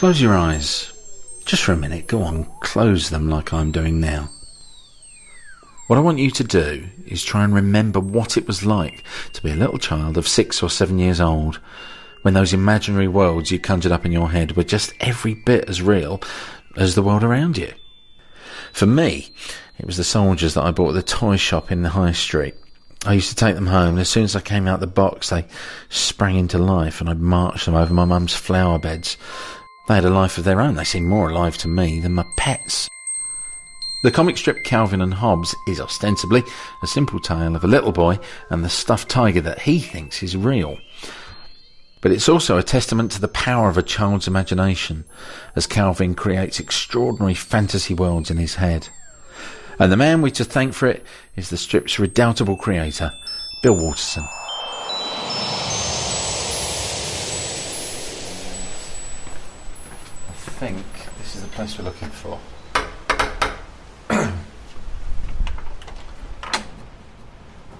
Close your eyes. Just for a minute, go on, close them like I'm doing now. What I want you to do is try and remember what it was like to be a little child of six or seven years old when those imaginary worlds you conjured up in your head were just every bit as real as the world around you. For me, it was the soldiers that I bought at the toy shop in the high street. I used to take them home, and as soon as I came out the box, they sprang into life, and I'd march them over my mum's flower beds. They had a life of their own. They seemed more alive to me than my pets. The comic strip Calvin and Hobbes is ostensibly a simple tale of a little boy and the stuffed tiger that he thinks is real. But it's also a testament to the power of a child's imagination, as Calvin creates extraordinary fantasy worlds in his head. And the man we're to thank for it is the strip's redoubtable creator, Bill Watterson. Think this is the place we're looking for.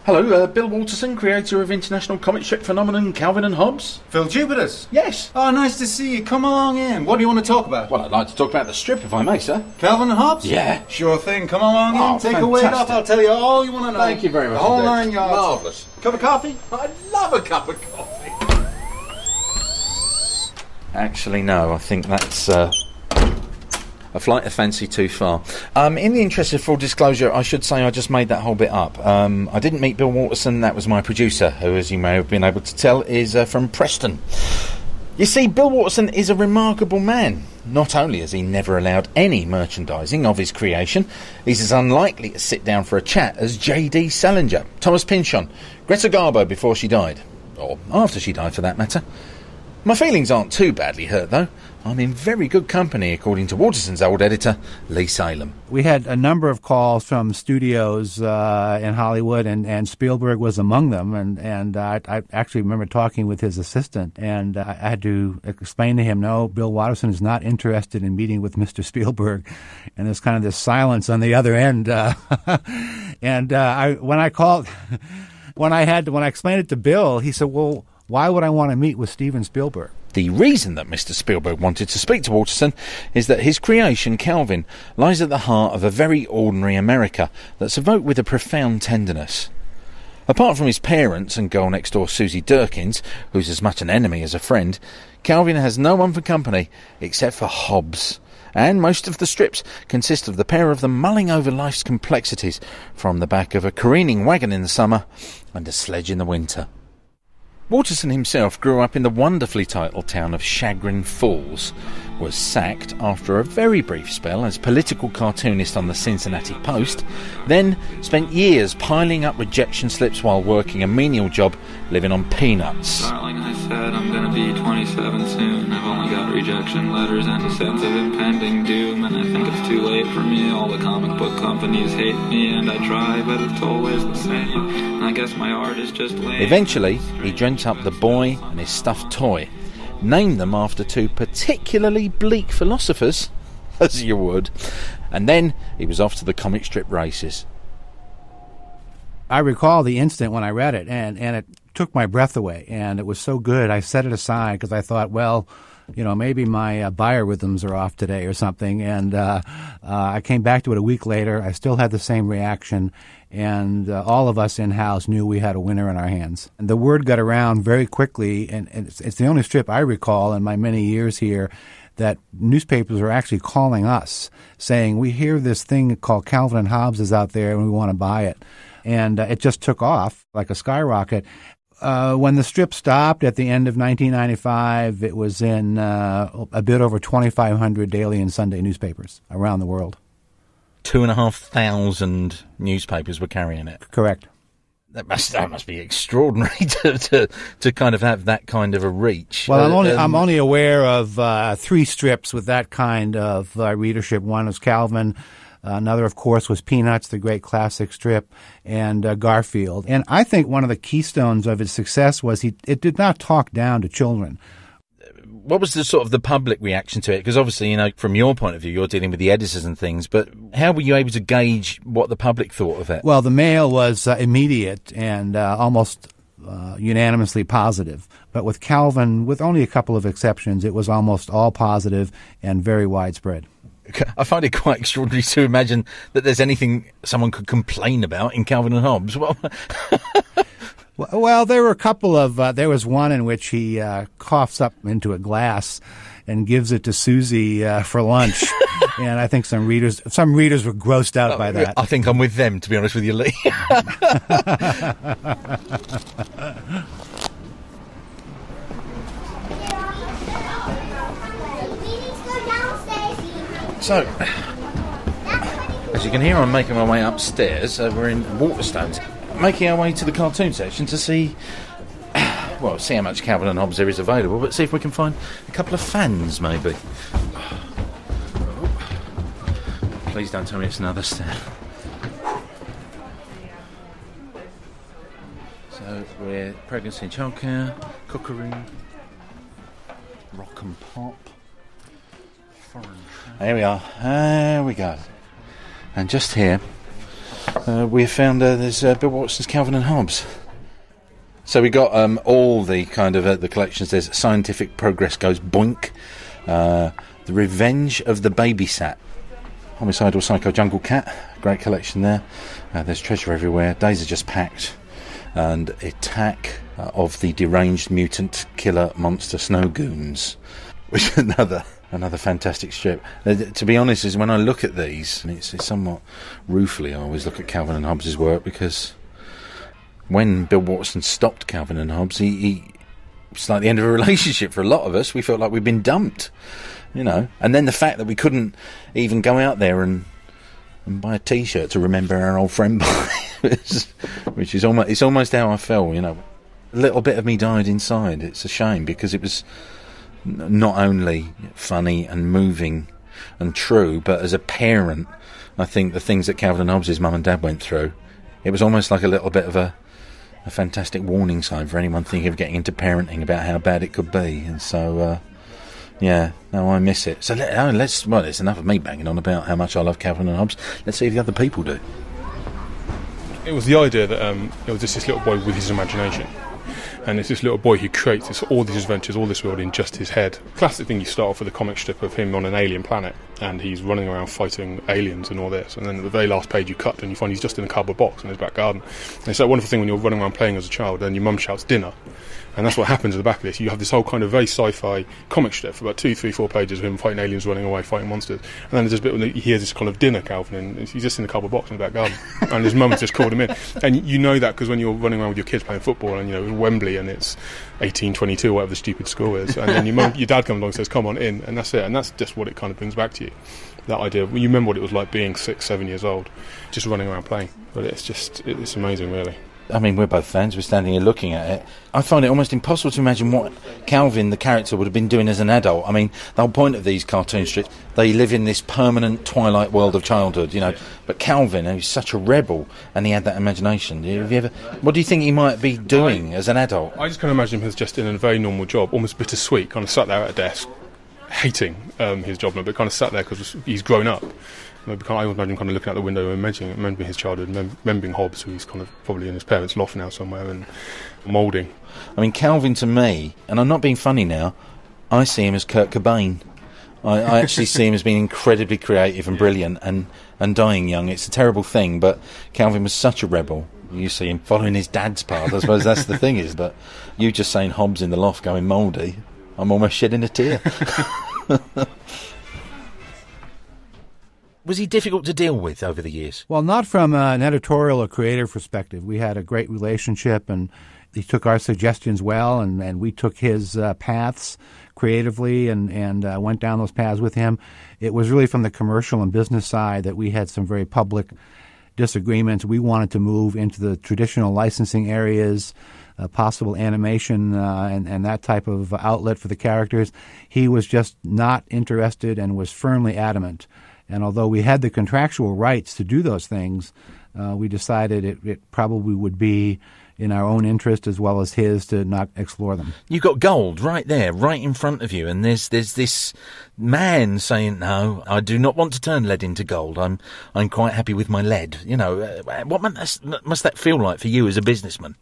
Hello, uh, Bill Watterson, creator of international comic strip phenomenon Calvin and Hobbes. Phil Jupitus. Yes. Oh, nice to see you. Come along in. What do you want to talk about? Well, I'd like to talk about the strip, if I may, sir. Calvin and Hobbes? Yeah. Sure thing. Come along in. Oh, Take a weight off. I'll tell you all you want to know. Thank you very much The whole indeed. nine yards. Marvellous. Cup of coffee? I'd love a cup of coffee. Actually, no. I think that's uh, a flight of fancy too far. Um, in the interest of full disclosure, I should say I just made that whole bit up. Um, I didn't meet Bill Watterson. That was my producer, who, as you may have been able to tell, is uh, from Preston. You see, Bill Watterson is a remarkable man. Not only has he never allowed any merchandising of his creation, he's as unlikely to sit down for a chat as J.D. Salinger, Thomas Pynchon, Greta Garbo before she died. Or after she died, for that matter. My feelings aren't too badly hurt, though. I'm in very good company, according to Watterson's old editor, Lee Salem. We had a number of calls from studios uh, in Hollywood, and, and Spielberg was among them. And and I, I actually remember talking with his assistant, and I had to explain to him, no, Bill Watterson is not interested in meeting with Mr. Spielberg. And there's kind of this silence on the other end. Uh, and uh, I when I called, when I had when I explained it to Bill, he said, well, why would I want to meet with Steven Spielberg? The reason that Mr. Spielberg wanted to speak to Watterson is that his creation, Calvin, lies at the heart of a very ordinary America that's evoked with a profound tenderness. Apart from his parents and girl next door Susie Derkins, who's as much an enemy as a friend, Calvin has no one for company except for Hobbes. And most of the strips consist of the pair of them mulling over life's complexities from the back of a careening wagon in the summer and a sledge in the winter. Watterson himself grew up in the wonderfully titled town of Chagrin Falls, was sacked after a very brief spell as political cartoonist on the Cincinnati Post, then spent years piling up rejection slips while working a menial job living on peanuts. Darling, I said I'm gonna be 27 soon. I've only got rejection letters and a sense of impending doom. And I think it's too for me. All the comic book companies hate me, and I try, but it's always the same. And I guess my art is just lame. Eventually, he dreamt up the boy and his stuffed toy, named them after two particularly bleak philosophers, as you would, and then he was off to the comic strip races. I recall the instant when I read it, and, and it took my breath away, and it was so good. I set it aside because I thought, well, you know, maybe my uh, biorhythms are off today or something. And uh, uh, I came back to it a week later. I still had the same reaction, and uh, all of us in house knew we had a winner in our hands. And the word got around very quickly, and, and it's, it's the only strip I recall in my many years here that newspapers are actually calling us saying, We hear this thing called Calvin and Hobbes is out there and we want to buy it. And uh, it just took off like a skyrocket. Uh, when the strip stopped at the end of 1995, it was in uh, a bit over 2,500 daily and Sunday newspapers around the world. Two and a half thousand newspapers were carrying it. Correct. That must that must be extraordinary to, to to kind of have that kind of a reach. Well, I'm Uh, only um, I'm only aware of uh, three strips with that kind of uh, readership. One was Calvin. Another, of course, was Peanuts, the great classic strip, and uh, Garfield. And I think one of the keystones of its success was he it did not talk down to children. what was the sort of the public reaction to it? Because obviously, you know, from your point of view, you're dealing with the editors and things. But how were you able to gauge what the public thought of it? Well, the mail was uh, immediate and uh, almost uh, unanimously positive. But with Calvin, with only a couple of exceptions, it was almost all positive and very widespread. I find it quite extraordinary to imagine that there's anything someone could complain about in Calvin and Hobbes. Well, well, there were a couple of. Uh, there was one in which he uh, coughs up into a glass and gives it to Susie uh, for lunch, and I think some readers some readers were grossed out by that. I think I'm with them, to be honest with you, Lee. So, as you can hear, I'm making my way upstairs. Uh, we're in Waterstones, making our way to the cartoon section to see, well, see how much Calvin and Hobbes there is available, but see if we can find a couple of fans, maybe. Please don't tell me it's another stair. So we're pregnancy and childcare, cookery, rock and pop. There we are. There we go. And just here, uh, we have found uh, there's uh, Bill Watson's Calvin and Hobbes. So we got um, all the kind of uh, the collections. There's Scientific Progress Goes Boink, uh, The Revenge of the Babysat, Homicidal Psycho Jungle Cat, great collection there. Uh, there's treasure everywhere. Days are just packed, and Attack of the Deranged Mutant Killer Monster Snow Goons, which another another fantastic strip. Uh, to be honest, is when I look at these, and it's, it's, somewhat ruefully, I always look at Calvin and Hobbes' work because when Bill Watson stopped Calvin and Hobbes, he, he it's like the end of a relationship for a lot of us. We felt like we'd been dumped, you know. And then the fact that we couldn't even go out there and and buy a T-shirt to remember our old friend by, which is almost it's almost how I felt, you know. A little bit of me died inside. It's a shame because it was not only funny and moving and true, but as a parent, I think the things that Calvin and Hobbes' mum and dad went through, it was almost like a little bit of a, a fantastic warning sign for anyone thinking of getting into parenting about how bad it could be. And so, uh, yeah, no, I miss it. So let, us well, it's enough of me banging on about how much I love Calvin and Hobbes. Let's see if the other people do. It was the idea that um, it was just this little boy with his imagination and it's this little boy who creates this, all these adventures, all this world in just his head. Classic thing you start off with a comic strip of him on an alien planet, and he's running around fighting aliens and all this, and then at the very last page you cut and you find he's just in a cardboard box in his back garden. And it's that wonderful thing when you're running around playing as a child, and your mum shouts dinner, and that's what happens at the back of this. You have this whole kind of very sci-fi comic strip for about two, three, four pages of him fighting aliens, running away, fighting monsters. And then there's this bit when he hears this kind of dinner, Calvin, and he's just in the cardboard box in the back garden, and his mum has just called him in. And you know that because when you're running around with your kids playing football, and you know Wembley, and it's 1822, whatever the stupid score is, and then your mum, your dad comes along and says, "Come on in," and that's it. And that's just what it kind of brings back to you. That idea. You remember what it was like being six, seven years old, just running around playing. But it's just, it's amazing, really. I mean, we're both fans. We're standing here looking at it. I find it almost impossible to imagine what Calvin, the character, would have been doing as an adult. I mean, the whole point of these cartoon strips, they live in this permanent twilight world of childhood, you know. But Calvin, he's such a rebel, and he had that imagination. Have you ever? What do you think he might be doing as an adult? I just of imagine him as just in a very normal job, almost bittersweet, kind of sat there at a desk, hating um, his job, now, but kind of sat there because he's grown up. I imagine kind of looking out the window and remembering, remembering his childhood, remembering Hobbes, who he's kind of probably in his parents' loft now somewhere, and moulding. I mean, Calvin to me, and I'm not being funny now, I see him as Kurt Cobain. I, I actually see him as being incredibly creative and brilliant and, and dying young. It's a terrible thing, but Calvin was such a rebel. You see him following his dad's path. I suppose that's the thing is, but you just saying Hobbes in the loft going mouldy, I'm almost shedding a tear. was he difficult to deal with over the years? Well, not from an editorial or creative perspective. We had a great relationship, and he took our suggestions well, and, and we took his uh, paths creatively and, and uh, went down those paths with him. It was really from the commercial and business side that we had some very public disagreements. We wanted to move into the traditional licensing areas. Uh, possible animation uh, and, and that type of outlet for the characters. He was just not interested and was firmly adamant and although we had the contractual rights to do those things, uh, we decided it, it, probably would be in our own interest as well as his to not explore them. You've got gold right there, right in front of you, and there's there's this man saying, "No, I do not want to turn lead into gold. I'm I'm quite happy with my lead." You know, uh, what must, must that feel like for you as a businessman?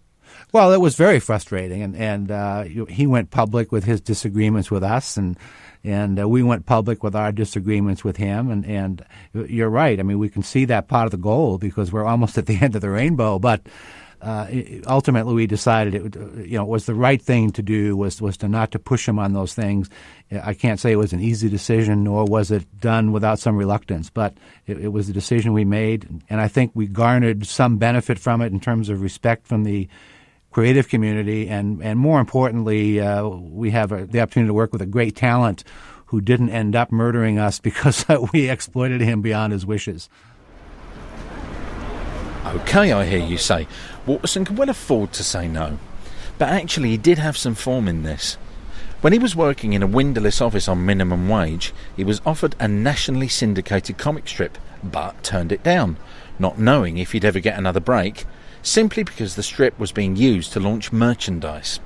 Well, it was very frustrating, and and uh, he went public with his disagreements with us, and and uh, we went public with our disagreements with him. And and you're right. I mean, we can see that part of the goal because we're almost at the end of the rainbow. But uh, ultimately, we decided it you know was the right thing to do was was to not to push him on those things. I can't say it was an easy decision, nor was it done without some reluctance, but it, it was a decision we made, and I think we garnered some benefit from it in terms of respect from the creative community, and, and more importantly, uh, we have a, the opportunity to work with a great talent who didn't end up murdering us because we exploited him beyond his wishes. Okay, I hear you say. Watterson could well afford to say no. But actually, he did have some form in this. When he was working in a windowless office on minimum wage, he was offered a nationally syndicated comic strip, but turned it down, not knowing if he'd ever get another break, simply because the strip was being used to launch merchandise.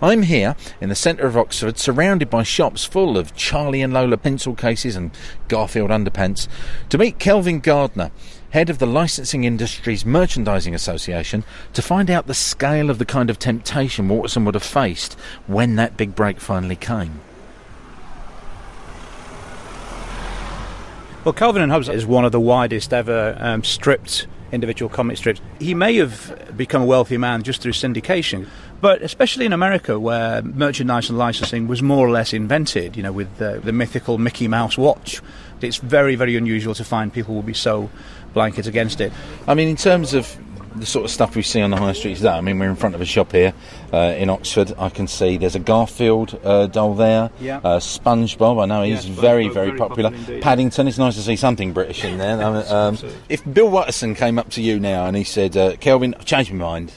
I'm here in the centre of Oxford, surrounded by shops full of Charlie and Lola pencil cases and Garfield underpants, to meet Kelvyn Gardner, head of the Licensing Industries Merchandising Association, to find out the scale of the kind of temptation Watterson would have faced when that big break finally came. Well, Calvin and Hobbes is one of the widest ever um, stripped individual comic strips. He may have become a wealthy man just through syndication, but especially in America, where merchandise and licensing was more or less invented, you know, with the mythical Mickey Mouse watch, it's very, very unusual to find people will be so blanket against it. I mean, in terms of the sort of stuff we see on the high streets today, I mean, we're in front of a shop here uh, in Oxford. I can see there's a Garfield uh, doll there. Yeah. Uh, SpongeBob, I know he's Yeah, very, very, very popular. popular. Paddington, it's nice to see something British in there. Um, if Bill Watterson came up to you now and he said, uh, Kelvyn, I've changed my mind.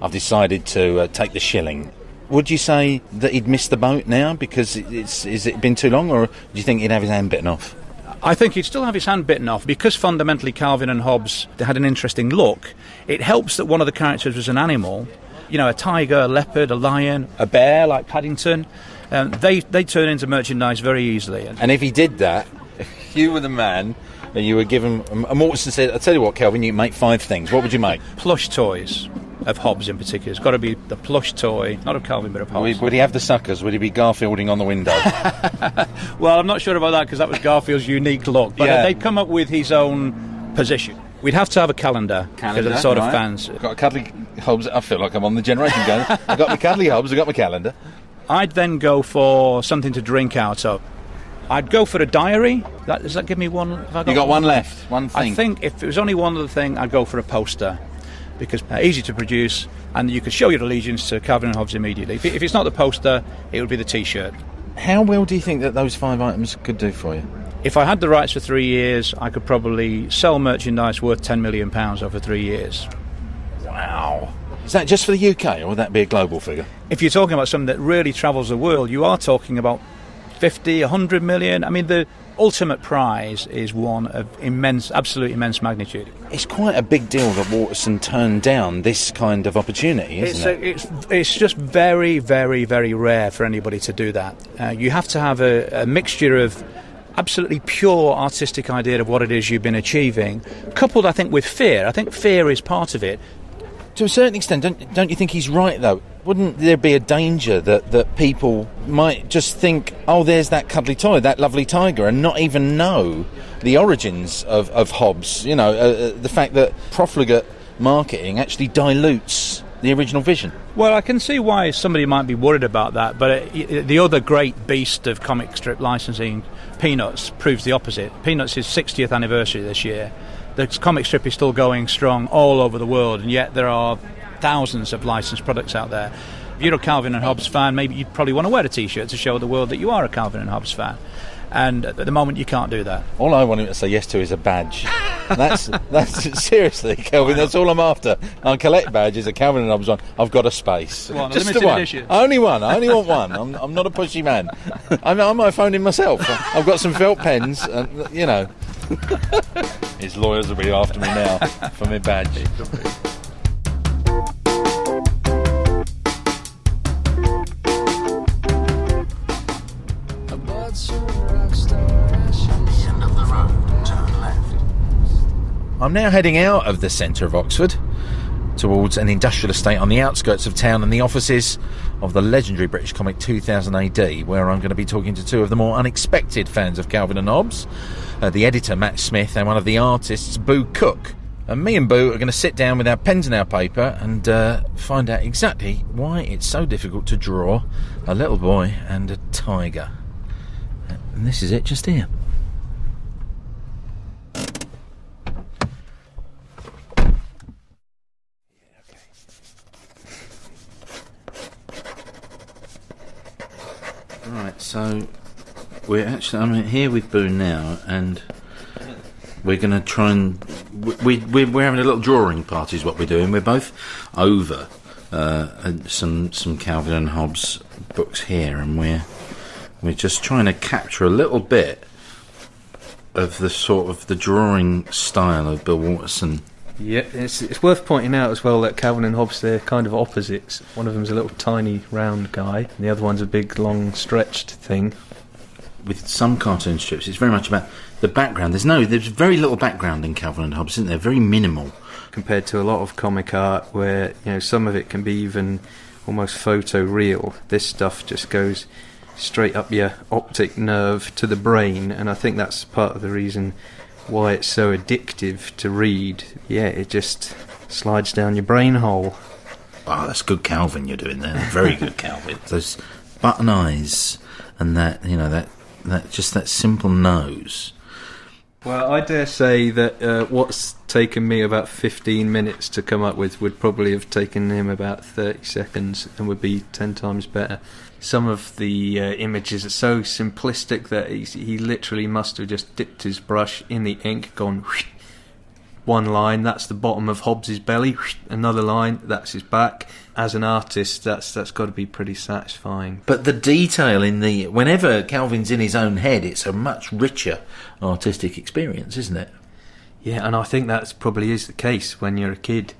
I've decided to uh, take the shilling. Would you say that he'd missed the boat now because it's is it been too long, or do you think he'd have his hand bitten off? I think he'd still have his hand bitten off because fundamentally Calvin and Hobbes had an interesting look. It helps that one of the characters was an animal, you know, a tiger, a leopard, a lion, a bear like Paddington. Um, they they turn into merchandise very easily. And if he did that, if you were the man and you were given, and Mortensen said, I'll tell you what, Calvin, you make five things. What would you make? plush toys of Hobbes in particular. It's got to be the plush toy, not of Calvin, but of Hobbes. Would, he have the suckers? Would he be Garfielding on the window? Well, I'm not sure about that because that was Garfield's unique look. But Yeah. they'd come up with his own position. We'd have to have a calendar because of the sort of fans. Got a cuddly Hobbes. I feel like I'm on the generation going. I've got my cuddly Hobbes, I've got my calendar. I'd then go for something to drink out of. I'd go for a diary. That, does that give me one? have I You got one left, one thing. I think if it was only one other thing, I'd go for a poster because uh, easy to produce and you could show your allegiance to Calvin and Hobbes immediately. If, if it's not the poster, it would be the T-shirt. How well do you think that those five items could do for you? If I had the rights for three years, I could probably sell merchandise worth ten million pounds over three years. Wow. Is that just for the UK, or would that be a global figure? If you're talking about something that really travels the world, you are talking about 50, 100 million. I mean, the ultimate prize is one of immense, absolute immense magnitude. It's quite a big deal that Watterson turned down this kind of opportunity, It's, isn't a, it? it's, it's just very, very, very rare for anybody to do that. Uh, you have to have a, a mixture of absolutely pure artistic idea of what it is you've been achieving, coupled, I think, with fear. I think fear is part of it. To a certain extent, don't, don't you think he's right though? Wouldn't there be a danger that, that people might just think, oh, there's that cuddly toy, that lovely tiger, and not even know the origins of, of Hobbes? You know, uh, uh, the fact that profligate marketing actually dilutes the original vision. Well, I can see why somebody might be worried about that, but uh, y- the other great beast of comic strip licensing, Peanuts, proves the opposite. Peanuts' 60th anniversary this year. The comic strip is still going strong all over the world, and yet there are thousands of licensed products out there. If you're a Calvin and Hobbes fan, maybe you'd probably want to wear a T-shirt to show the world that you are a Calvin and Hobbes fan. And at the moment, you can't do that. All I want to say yes to is a badge. That's that's seriously, Kelvyn. That's all I'm after. I collect badges. A Calvin and Hobbes one. I've got a space. One, Just the one. edition. Only one. I only want one. I'm, I'm not a pushy man. I, I might phone him myself. I've got some felt pens. And, you know, his lawyers will be after me now for my badge. I'm now heading out of the centre of Oxford towards an industrial estate on the outskirts of town and the offices of the legendary British comic 2000 AD, where I'm going to be talking to two of the more unexpected fans of Calvin and Hobbes, uh, the editor Matt Smith and one of the artists Boo Cook. And me and Boo are going to sit down with our pens and our paper and uh, find out exactly why it's so difficult to draw a little boy and a tiger. And this is it just here. Right, so we're actually I'm here with Boone now, and we're going to try and we, we we're having a little drawing party. Is what we're doing. We're both over uh, some some Calvin and Hobbes books here, and we're we're just trying to capture a little bit of the sort of the drawing style of Bill Watterson. Yeah, it's, it's worth pointing out as well that Calvin and Hobbes they're kind of opposites. One of them's a little tiny round guy, and the other one's a big long stretched thing. With some cartoon strips, it's very much about the background. There's no, there's very little background in Calvin and Hobbes, isn't there? Very minimal. compared to a lot of comic art where you know some of it can be even almost photo real. This stuff just goes straight up your optic nerve to the brain, and I think that's part of the reason why it's so addictive to read. Yeah, it just slides down your brain hole. Oh, that's good Calvin you're doing there. Very good Calvin. Those button eyes and that, you know, that, that just that simple nose. Well, I dare say that uh, what's taken me about 15 minutes to come up with would probably have taken him about 30 seconds and would be 10 times better. Some of the uh, images are so simplistic that he literally must have just dipped his brush in the ink, gone one line, that's the bottom of Hobbes's belly, another line, that's his back. As an artist, that's that's got to be pretty satisfying. But the detail in the whenever Calvin's in his own head, it's a much richer artistic experience, isn't it? Yeah, and I think that probably is the case when you're a kid.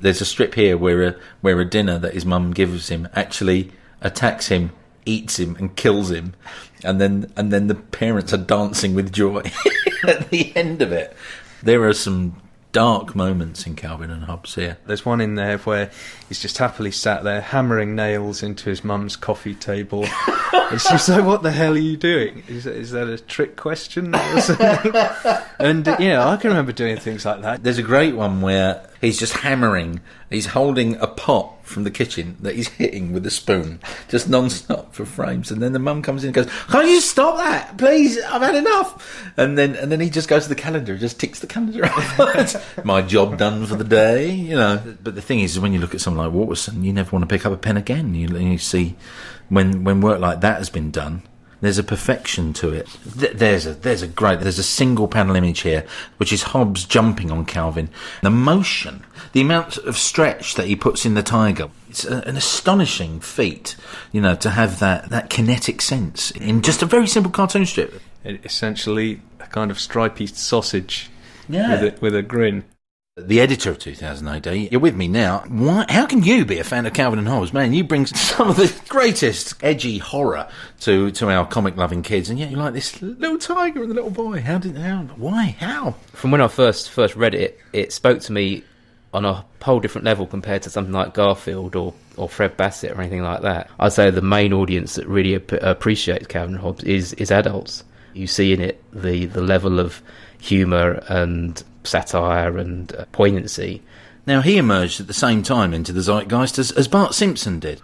There's a strip here where a where a dinner that his mum gives him actually attacks him, eats him, and kills him, and then and then the parents are dancing with joy at the end of it. There are some dark moments in Calvin and Hobbes here. There's one in there where he's just happily sat there hammering nails into his mum's coffee table. and she's like, "What the hell are you doing? Is, is that a trick question?" and uh, yeah, I can remember doing things like that. There's a great one where he's just hammering. He's holding a pot from the kitchen that he's hitting with a spoon, just non-stop for frames. And then the mum comes in and goes, "Can't you stop that, please? I've had enough." And then and then he just goes to the calendar, and just ticks the calendar off. My job done for the day, you know. But the thing is, when you look at someone like Watterson, you never want to pick up a pen again. You, you see, when when work like that has been done. There's a perfection to it. There's a there's a great there's a single panel image here, which is Hobbes jumping on Calvin. The motion, the amount of stretch that he puts in the tiger. It's a, an astonishing feat, you know, to have that that kinetic sense in just a very simple cartoon strip. Essentially, a kind of stripy sausage Yeah. with, a, with a grin. The editor of 2000 AD, you're with me now. Why, how can you be a fan of Calvin and Hobbes? Man, you bring some of the greatest edgy horror to, to our comic loving kids, and yet you like this little tiger and the little boy. How did, how, why, how? from when I first first read it, it spoke to me on a whole different level compared to something like Garfield or, or Fred Basset or anything like that. I'd say the main audience that really ap- appreciates Calvin and Hobbes is is adults. You see in it the the level of humour and satire and uh, poignancy. Now, he emerged at the same time into the zeitgeist as, as Bart Simpson did.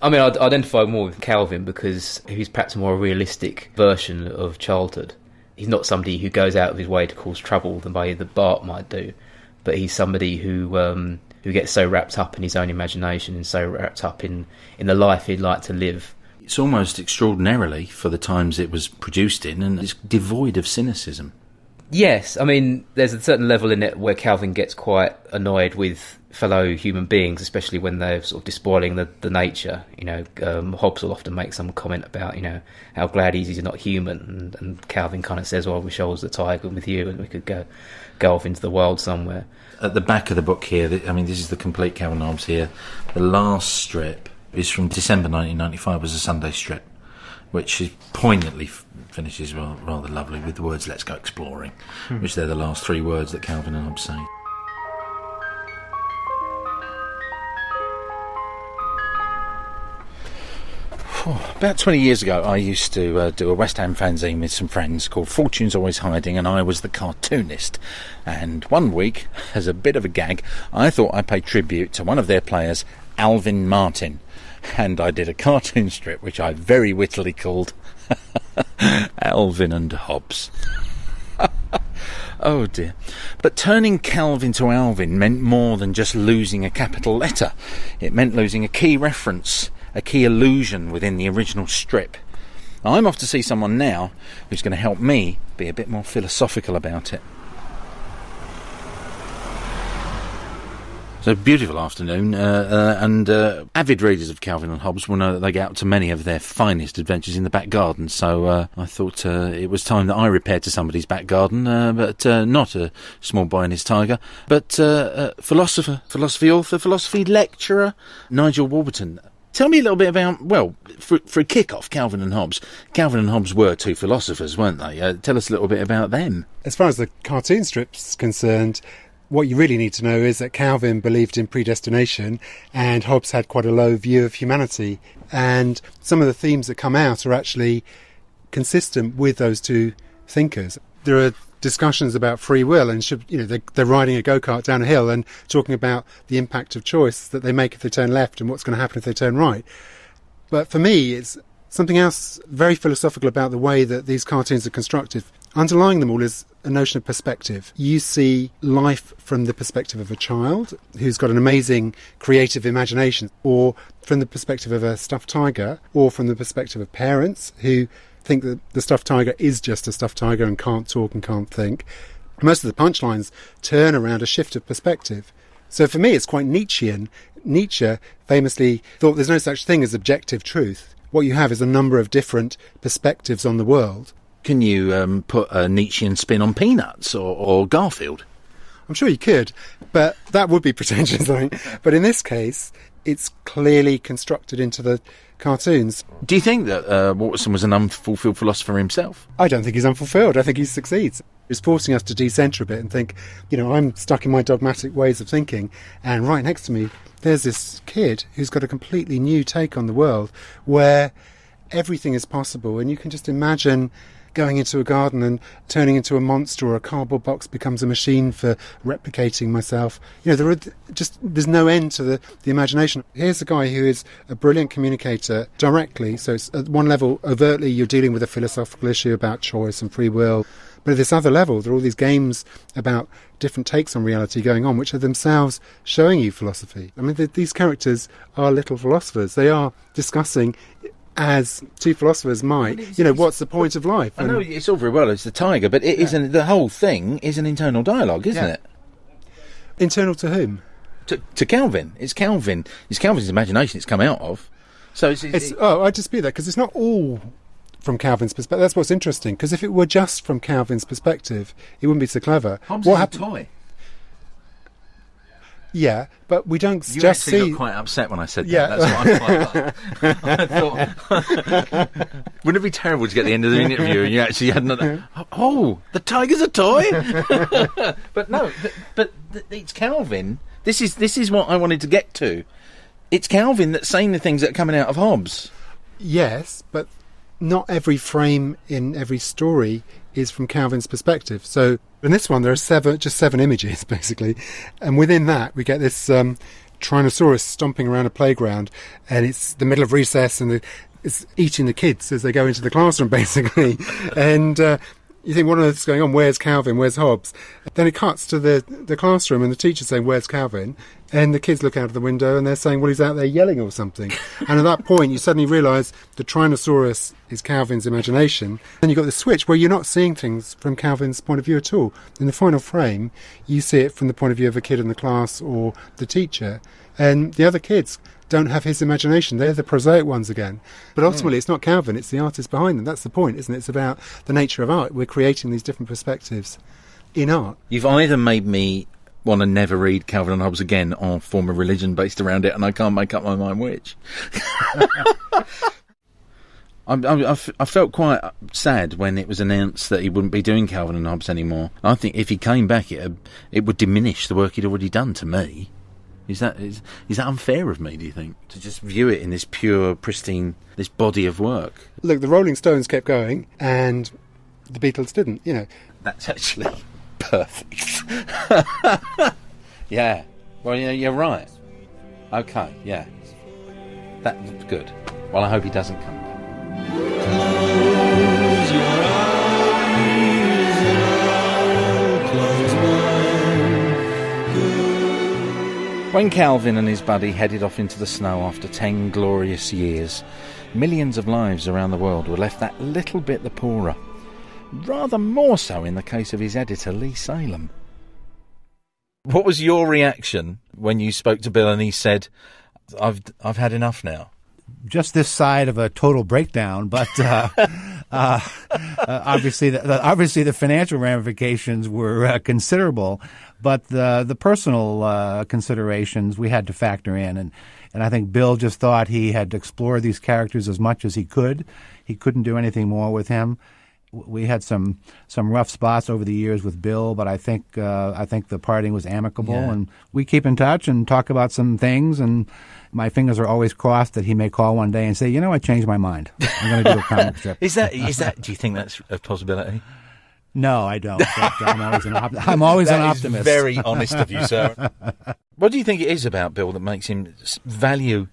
I mean, I'd identify more with Calvin because he's perhaps a more realistic version of childhood. He's not somebody who goes out of his way to cause trouble the way that Bart might do, but he's somebody who um, who gets so wrapped up in his own imagination and so wrapped up in, in the life he'd like to live. It's almost extraordinarily for the times it was produced in, and it's devoid of cynicism. Yes, I mean, there's a certain level in it where Calvin gets quite annoyed with fellow human beings, especially when they're sort of despoiling the, the nature. You know, um, Hobbes will often make some comment about, you know, how glad he is he's not human, and, and Calvin kind of says, "Well, I wish I a tiger with you, and we could go go off into the wild somewhere." At the back of the book here, I mean, this is the complete Calvin Hobbes here. The last strip is from December 1995, was a Sunday strip, which poignantly f- finishes rather lovely with the words "Let's go exploring," hmm. which they're the last three words that Calvin and Hobbes say. About 20 years ago, I used to uh, do a West Ham fanzine with some friends called Fortune's Always Hiding, and I was the cartoonist. And one week, as a bit of a gag, I thought I'd pay tribute to one of their players Alvin Martin. And I did a cartoon strip which I very wittily called Alvin and Hobbes. oh dear. But turning Calvin to Alvin meant more than just losing a capital letter. It meant losing a key reference, a key illusion within the original strip. I'm off to see someone now who's going to help me be a bit more philosophical about it. It's a beautiful afternoon, uh, uh, and uh, avid readers of Calvin and Hobbes will know that they get up to many of their finest adventures in the back garden. So uh, I thought uh, it was time that I repaired to somebody's back garden, uh, but not a small boy and his tiger, but philosopher, philosophy author, philosophy lecturer, Nigel Warburton. Tell me a little bit about, well, for, for a kick-off, Calvin and Hobbes. Calvin and Hobbes were two philosophers, weren't they? Uh, tell us a little bit about them. As far as the cartoon strip's concerned, what you really need to know is that Calvin believed in predestination and Hobbes had quite a low view of humanity. And some of the themes that come out are actually consistent with those two thinkers. There are discussions about free will and should, you know, they're, they're riding a go-kart down a hill and talking about the impact of choice that they make if they turn left and what's going to happen if they turn right. But for me, it's something else very philosophical about the way that these cartoons are constructed. Underlying them all is a notion of perspective. You see life from the perspective of a child who's got an amazing creative imagination, or from the perspective of a stuffed tiger, or from the perspective of parents who think that the stuffed tiger is just a stuffed tiger and can't talk and can't think. Most of the punchlines turn around a shift of perspective. So for me, it's quite Nietzschean. Nietzsche famously thought there's no such thing as objective truth. What you have is a number of different perspectives on the world. Can you um, put a Nietzschean spin on Peanuts or, or Garfield? I'm sure you could, but that would be pretentious, I think. But in this case, it's clearly constructed into the cartoons. Do you think that uh, Watson was an unfulfilled philosopher himself? I don't think he's unfulfilled. I think he succeeds. He's forcing us to decenter a bit and think, you know, I'm stuck in my dogmatic ways of thinking, and right next to me, there's this kid who's got a completely new take on the world where everything is possible, and you can just imagine going into a garden and turning into a monster or a cardboard box becomes a machine for replicating myself. You know, there are just there's no end to the, the imagination. Here's a guy who is a brilliant communicator directly. So it's at one level overtly you're dealing with a philosophical issue about choice and free will. But at this other level, there are all these games about different takes on reality going on, which are themselves showing you philosophy. I mean, the, these characters are little philosophers. They are discussing as two philosophers might, you know, what's the point of life? I know it's all very well, it's the tiger, but it yeah. not the whole thing is an internal dialogue, isn't yeah. it? Internal to whom? To, to Calvin. It's Calvin. It's Calvin's imagination it's come out of. So it's, it's, it, oh, I dispute that because it's not all from Calvin's perspective. That's what's interesting. Because if it were just from Calvin's perspective, it wouldn't be so clever. Hobbes what happened? Yeah, but we don't you just see. quite upset when I said yeah. that. That's what I, thought. wouldn't it be terrible to get the end of the interview and you actually had another? Oh, the tiger's a toy. but no, but, but it's Calvin. This is this is what I wanted to get to. It's Calvin that's saying the things that are coming out of Hobbes. Yes, but not every frame in every story is from Calvin's perspective. So in this one, there are seven, just seven images basically, and within that we get this um, stomping around a playground, and it's the middle of recess, and the, it's eating the kids as they go into the classroom basically, and uh, you think, what on earth is going on? Where's Calvin? Where's Hobbes? Then it cuts to the, the classroom and the teacher saying, Where's Calvin? And the kids look out of the window and they're saying, Well, he's out there yelling or something. and at that point, you suddenly realise the Tyrannosaurus is Calvin's imagination. And you've got the switch where you're not seeing things from Calvin's point of view at all. In the final frame, you see it from the point of view of a kid in the class or the teacher. And the other kids don't have his imagination. They're the prosaic ones again. But hmm. ultimately, mm. it's not Calvin, it's the artist behind them. That's the point, isn't it? It's about the nature of art. We're creating these different perspectives in art. You've either made me want to never read Calvin and Hobbes again or form a religion based around it, and I can't make up my mind which. I, I, I, felt quite sad when it was announced that he wouldn't be doing Calvin and Hobbes anymore. I think if he came back, it, it would diminish the work he'd already done to me. Is that is, is that unfair of me? Do you think to just view it in this pure, pristine, this body of work? Look, the Rolling Stones kept going, and the Beatles didn't. You know, That's actually perfect. yeah. Well, yeah, you're right. Okay. Yeah. That's good. Well, I hope he doesn't come back. When Calvin and his buddy headed off into the snow after ten glorious years, millions of lives around the world were left that little bit the poorer. Rather more so in the case of his editor, Lee Salem. What was your reaction when you spoke to Bill and he said, "I've I've had enough now"? just this side of a total breakdown, but uh, uh, uh, obviously, the, the, obviously the financial ramifications were uh, considerable, but the the personal uh, considerations we had to factor in, and and I think Bill just thought he had explored these characters as much as he could. He couldn't do anything more with him. We had some some rough spots over the years with Bill, but I think uh, I think the parting was amicable, Yeah. and we keep in touch and talk about some things and my fingers are always crossed that he may call one day and say, "You know, I changed my mind. I'm going to do a comic strip." Is that is that? Do you think that's a possibility? No, I don't. I'm always an, op- I'm always an optimist. very honest of you, sir. what do you think it is about Bill that makes him value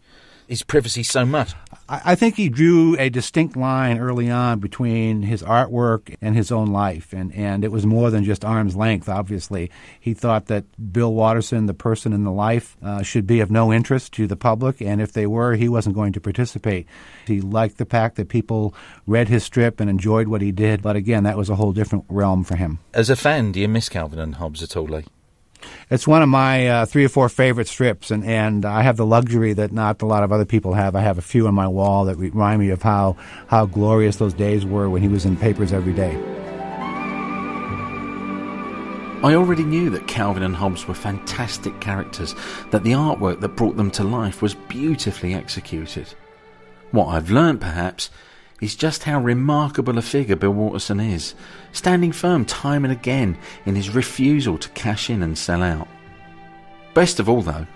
his privacy so much? I, I think he drew a distinct line early on between his artwork and his own life, and, and it was more than just arm's length. Obviously, he thought that Bill Watterson, the person in the life, uh, should be of no interest to the public, and if they were, he wasn't going to participate. He liked the fact that people read his strip and enjoyed what he did, but again, that was a whole different realm for him. As a fan, do you miss Calvin and Hobbes at all, Lee? It's one of my uh, three or four favorite strips, and, and I have the luxury that not a lot of other people have. I have a few on my wall that remind me of how, how glorious those days were when he was in papers every day. I already knew that Calvin and Hobbes were fantastic characters, that the artwork that brought them to life was beautifully executed. What I've learned, perhaps, is just how remarkable a figure Bill Watterson is, standing firm time and again in his refusal to cash in and sell out. Best of all, though,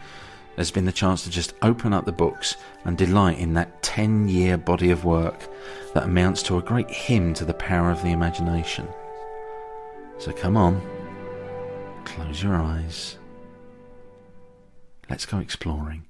there's been the chance to just open up the books and delight in that 10 year body of work that amounts to a great hymn to the power of the imagination. So come on, close your eyes. Let's go exploring.